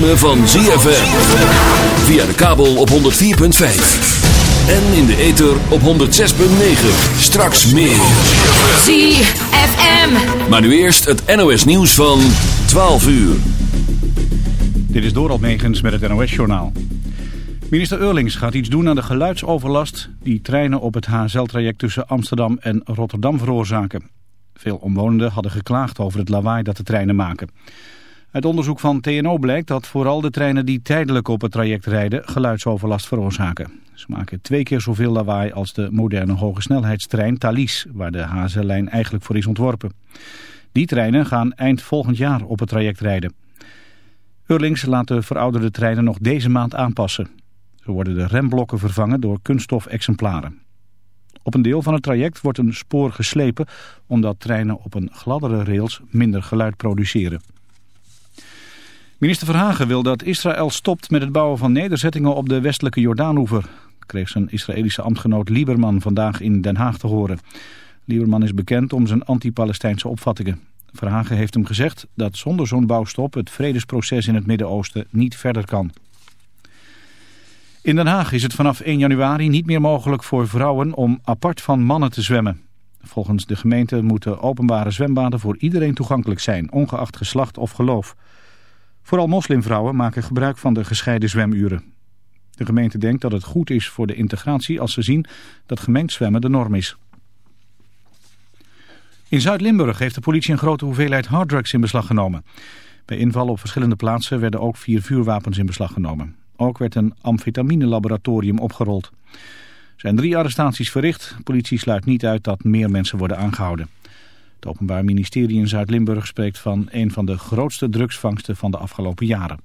ritme van ZFM. Via de kabel op 104.5. En in de ether op 106.9. Straks meer. ZFM. Maar nu eerst het NOS nieuws van 12 uur. Dit is Doral Megens met het NOS-journaal. Minister Eurlings gaat iets doen aan de geluidsoverlast... die treinen op het HSL-traject tussen Amsterdam en Rotterdam veroorzaken. Veel omwonenden hadden geklaagd over het lawaai dat de treinen maken. Uit onderzoek van TNO blijkt dat vooral de treinen die tijdelijk op het traject rijden... geluidsoverlast veroorzaken. Ze maken twee keer zoveel lawaai als de moderne hogesnelheidstrein Thalys... waar de HSL-lijn eigenlijk voor is ontworpen. Die treinen gaan eind volgend jaar op het traject rijden. Eurlings laat de verouderde treinen nog deze maand aanpassen. Zo worden de remblokken vervangen door kunststof-exemplaren. Op een deel van het traject wordt een spoor geslepen... omdat treinen op een gladdere rails minder geluid produceren. Minister Verhagen wil dat Israël stopt met het bouwen van nederzettingen op de westelijke Jordaanoever. kreeg zijn Israëlische ambtgenoot Lieberman vandaag in Den Haag te horen. Lieberman is bekend om zijn anti-Palestijnse opvattingen. Verhagen heeft hem gezegd dat zonder zo'n bouwstop het vredesproces in het Midden-Oosten niet verder kan. In Den Haag is het vanaf 1 januari niet meer mogelijk voor vrouwen om apart van mannen te zwemmen. Volgens de gemeente moeten openbare zwembaden voor iedereen toegankelijk zijn, ongeacht geslacht of geloof. Vooral moslimvrouwen maken gebruik van de gescheiden zwemuren. De gemeente denkt dat het goed is voor de integratie als ze zien dat gemengd zwemmen de norm is. In Zuid-Limburg heeft de politie een grote hoeveelheid harddrugs in beslag genomen. Bij invallen op verschillende plaatsen werden ook vier vuurwapens in beslag genomen. Ook werd een amfetamine-laboratorium opgerold. Er zijn drie arrestaties verricht. De politie sluit niet uit dat meer mensen worden aangehouden. Het Openbaar Ministerie in Zuid-Limburg spreekt van een van de grootste drugsvangsten van de afgelopen jaren.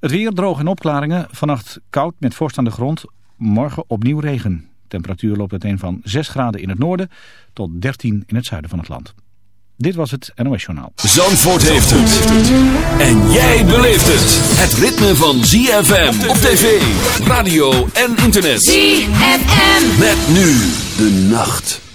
Het weer droog en opklaringen. Vannacht koud met vorst aan de grond. Morgen opnieuw regen. Temperatuur loopt uiteen van 6 graden in het noorden tot 13 in het zuiden van het land. Dit was het NOS Journaal. Zandvoort heeft het. En jij beleeft het. Het ritme van ZFM op tv, radio en internet. ZFM. Met nu de nacht.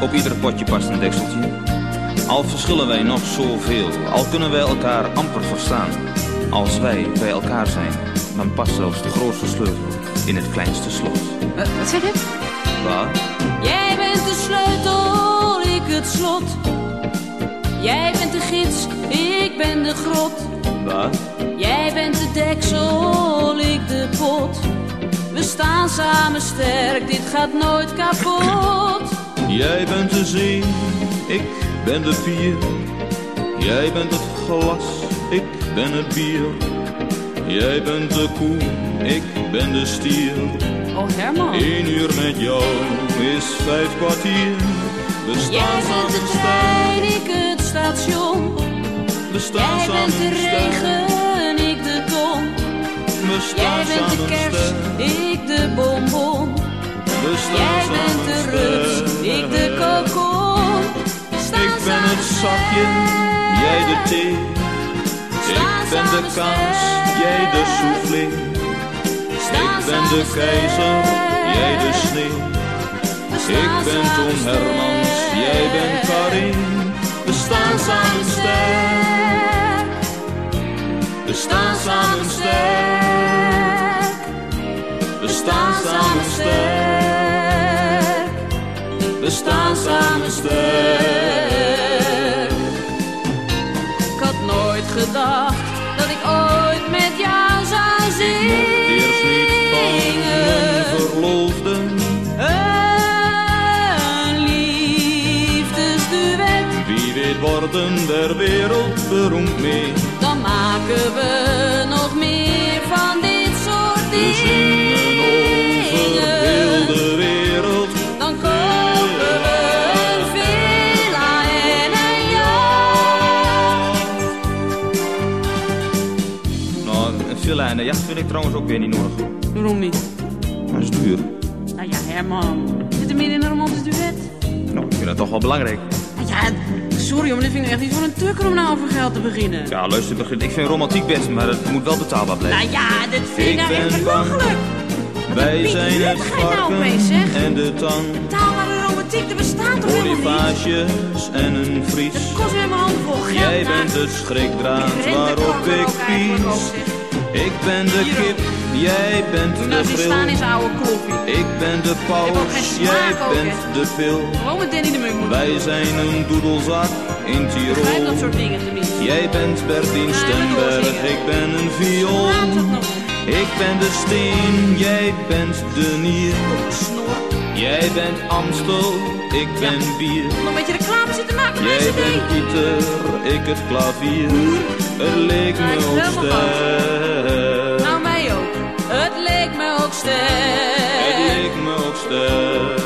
Op ieder potje past een dekseltje. Al verschillen wij nog zoveel, al kunnen wij elkaar amper verstaan. Als wij bij elkaar zijn, dan past zelfs de grootste sleutel in het kleinste slot. Wat, wat zeg je? Wat? Jij bent de sleutel, ik het slot. Jij bent de gids, ik ben de grot. Wat? Jij bent de deksel, ik de pot. We staan samen sterk, dit gaat nooit kapot. Jij bent de zee, ik ben de pier. Jij bent het glas, ik ben het bier. Jij bent de koe, ik ben de stier. Oh Herman, Eén uur met jou is vijf kwartier. We jij staan bent de trein, ik het station. we staan Jij bent de regen, ik de. We Jij bent de kerst, ik de bonbon. Jij bent de sterk. ik de kokon. Ik ben het zakje, jij de thee. Ik ben de kaas, jij de soufflé. Ik ben de keizer, jij de sneeuw. Ik ben Tom Hermans, jij bent Karin. We staan samen sterk. We staan samen sterk. We staan samen sterk. Sterk. Ik had nooit gedacht dat ik ooit met jou zou zingen. Eerst niet van mijn verloofde. Een liefdesduet, Wie weet worden der wereld beroemd mee. dan maken we nog meer van dit soort We zingen over heel dingen. de wereld. Jacht vind ik trouwens ook weer niet nodig. Waarom niet? Maar dat is duur. Nou ja, Herman. Zit er meer in een romantisch duet? Nou, ik vind dat toch wel belangrijk. Nou Ja, sorry, maar dit vind ik echt niet voor een tukker om nou over geld te beginnen. Ja, luister, Begin, ik vind romantiek best, maar het moet wel betaalbaar blijven. Nou ja, dit vind ik, nou echt belachelijk. Wij zijn het nou varken zeg? en de tang. Betaalbare romantiek, dat bestaat toch helemaal niet? En een vries. Het kost weer mijn handen vol geld. Jij nou. bent de schrikdraad waarop ik pies. Ik ben de kip, jij bent de nou eens staan zijn oude kloffie. Ik ben de paus, jij bent de pil. Gewoon met Danny de Munk. Wij zijn een doedelzak in Ik begrijp dat Tirol. soort dingen tenminste. Jij bent Bertien Stemberg, ik ben een viool. Ik ben de steen, jij bent de nier. Jij bent Amstel, ik ben bier. Nog een beetje reclame zitten maken, Jij bent Pieter, ik het klavier. Het leek me Ja, leek me ook.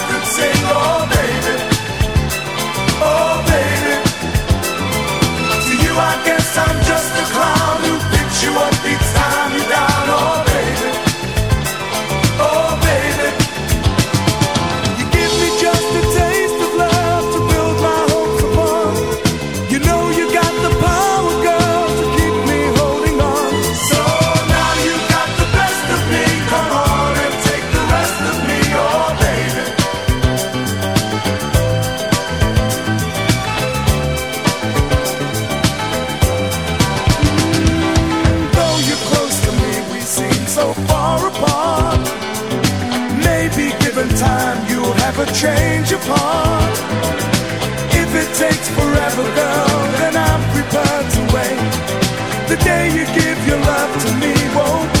forever, girl, then I'm prepared to wait. The day you give your love to me won't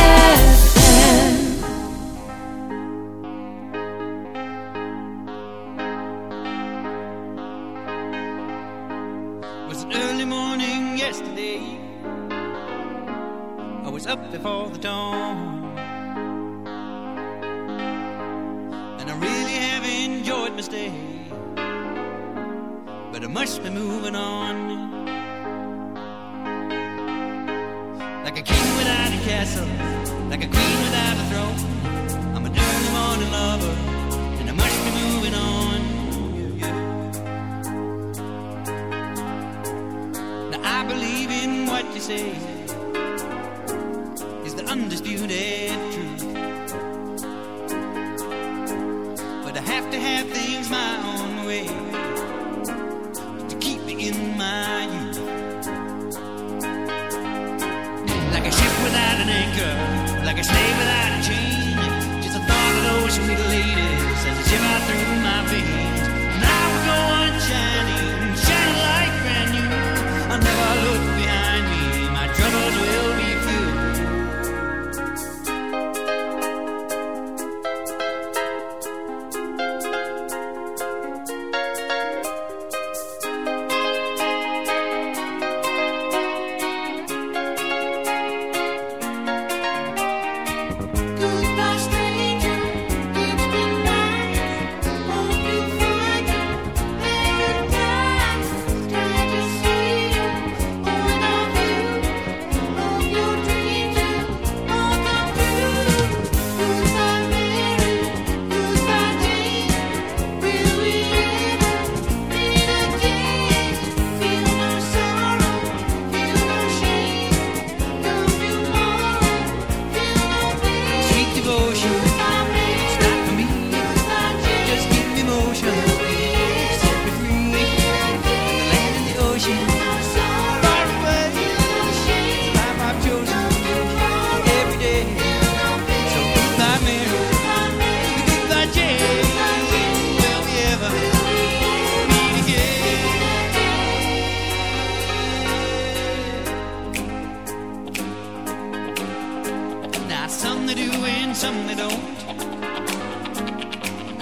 what you say is the undisputed truth. But I have to have things my own way to keep me in my youth. Like a ship without an anchor, like a slave without a chain. Just a thought of those sweet ladies as I shiver through.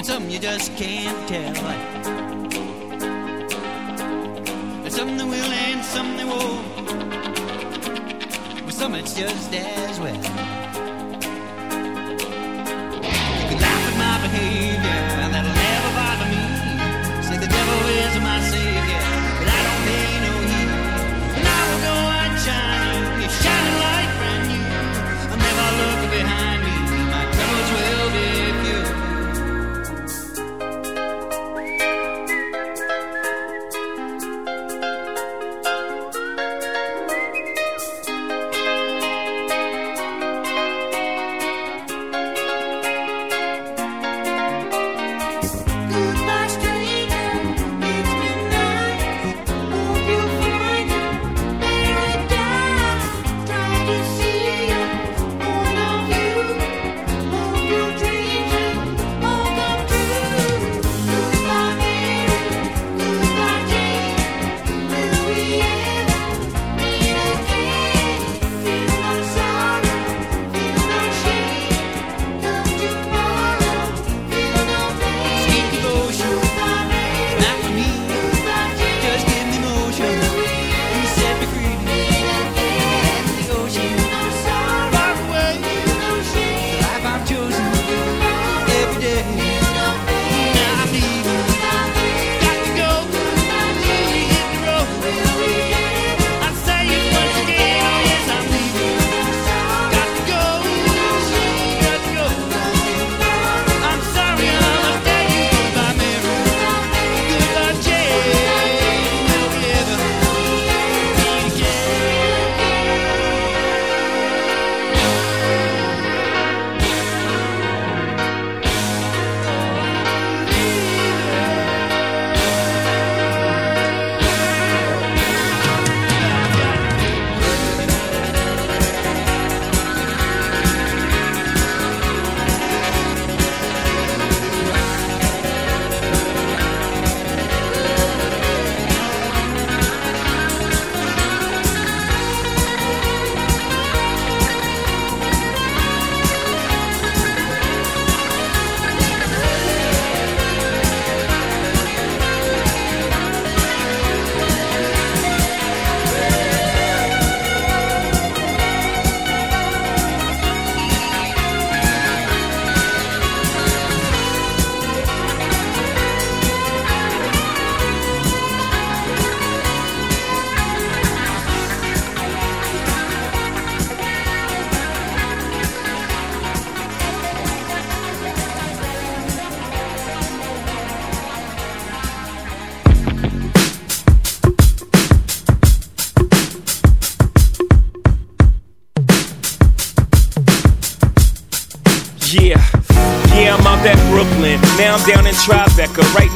Some you just can't tell. And some they will and some they won't. But some it's just as well. You can laugh at my behavior.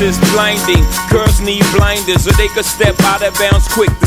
is blinding, girls need blinders, or they could step out of bounds quick. The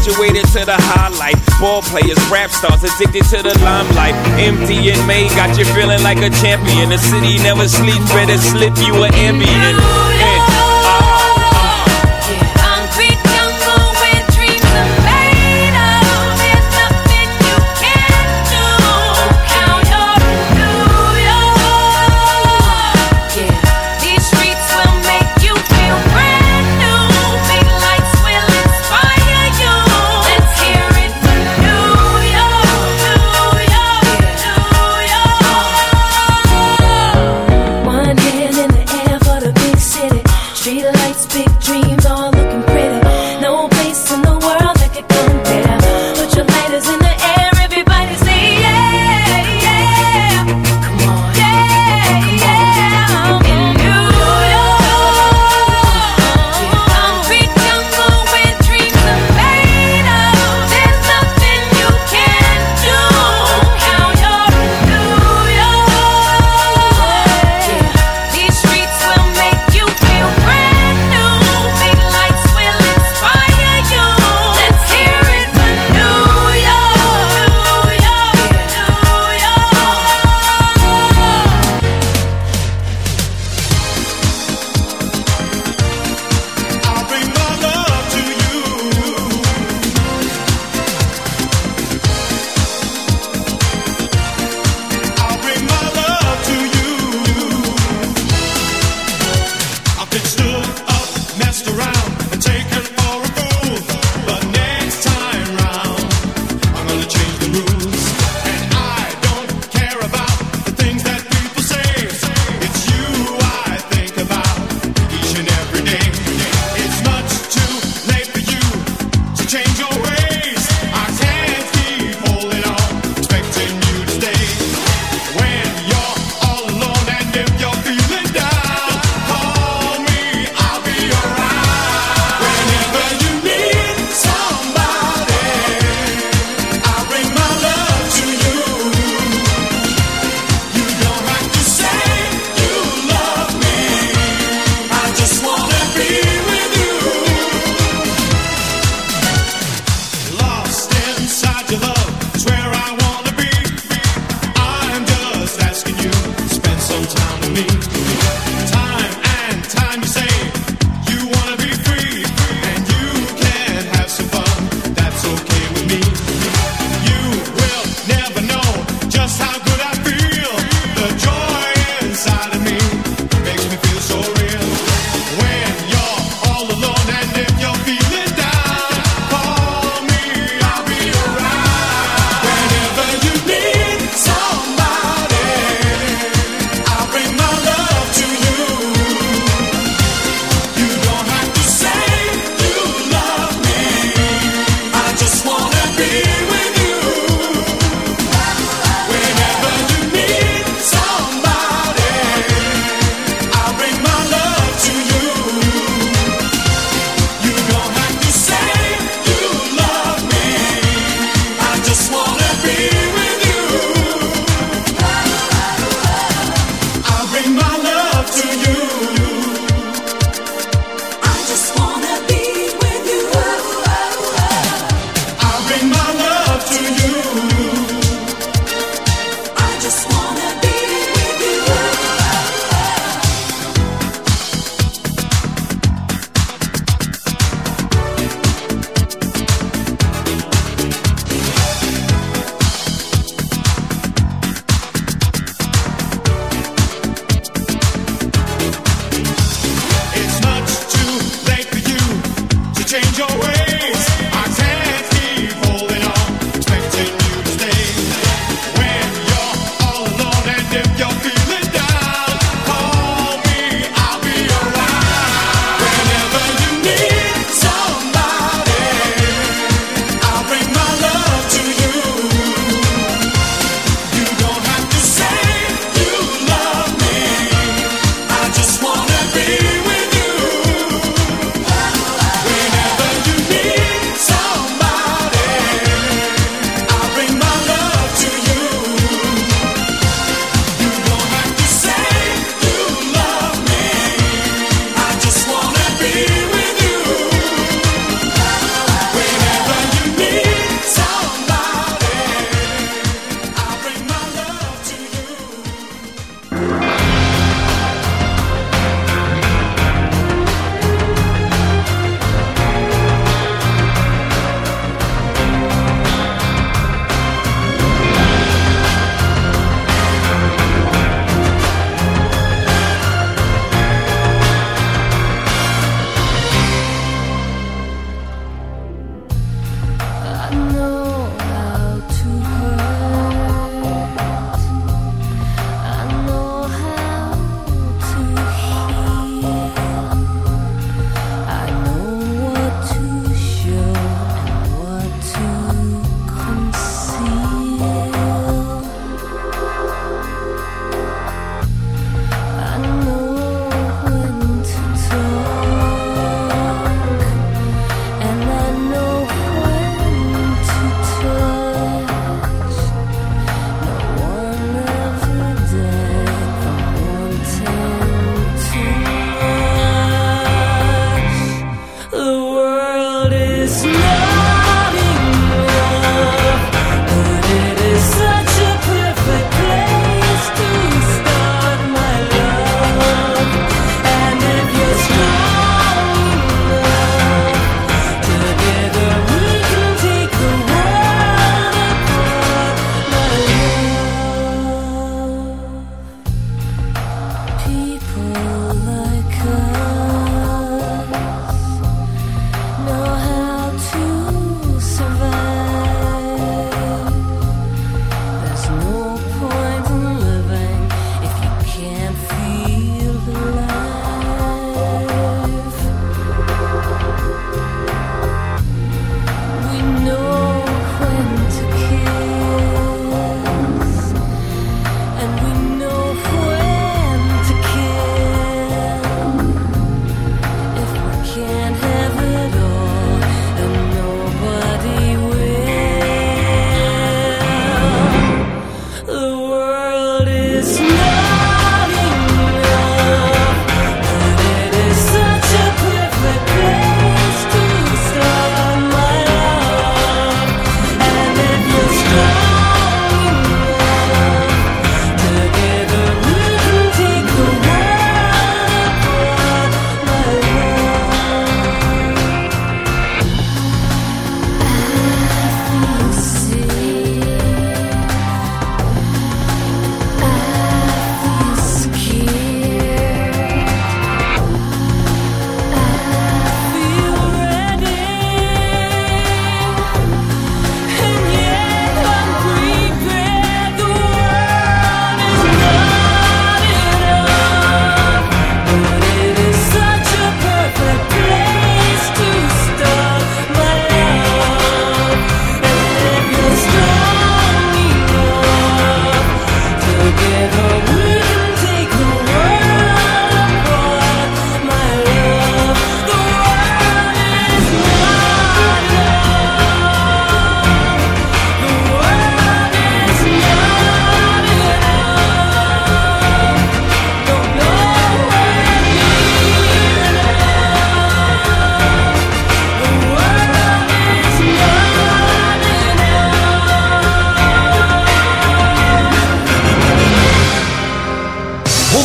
graduated to the highlight. Ball players, rap stars, addicted to the limelight. Empty and May got you feeling like a champion. The city never sleeps, better slip you an ambient.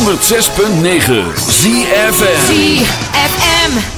106.9 ZFM. ZFM.